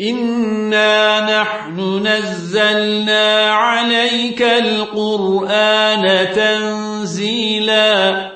إنا نحن نزلنا عليك القرآن تنزيلا